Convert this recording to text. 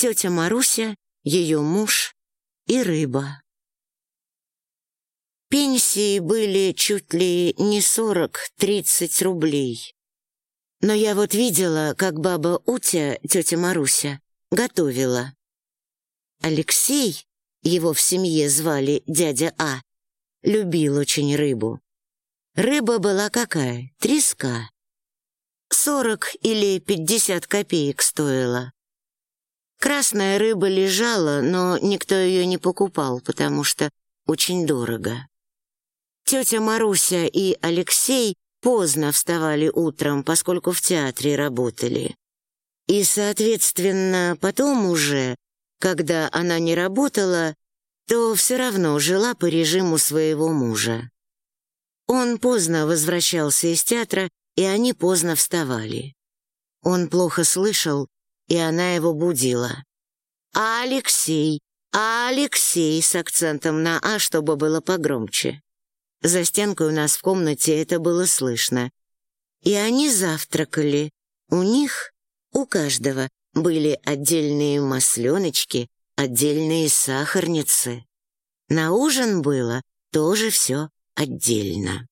тетя Маруся, ее муж и рыба. Пенсии были чуть ли не сорок-тридцать рублей. Но я вот видела, как баба Утя, тетя Маруся, готовила. Алексей, его в семье звали дядя А, любил очень рыбу. Рыба была какая? Треска. Сорок или пятьдесят копеек стоила. Красная рыба лежала, но никто ее не покупал, потому что очень дорого. Тетя Маруся и Алексей поздно вставали утром, поскольку в театре работали. И, соответственно, потом уже, когда она не работала, то все равно жила по режиму своего мужа. Он поздно возвращался из театра, и они поздно вставали. Он плохо слышал, и она его будила. «А Алексей? А Алексей?» с акцентом на «а», чтобы было погромче. За стенкой у нас в комнате это было слышно. И они завтракали. У них, у каждого, были отдельные масленочки, отдельные сахарницы. На ужин было тоже все отдельно.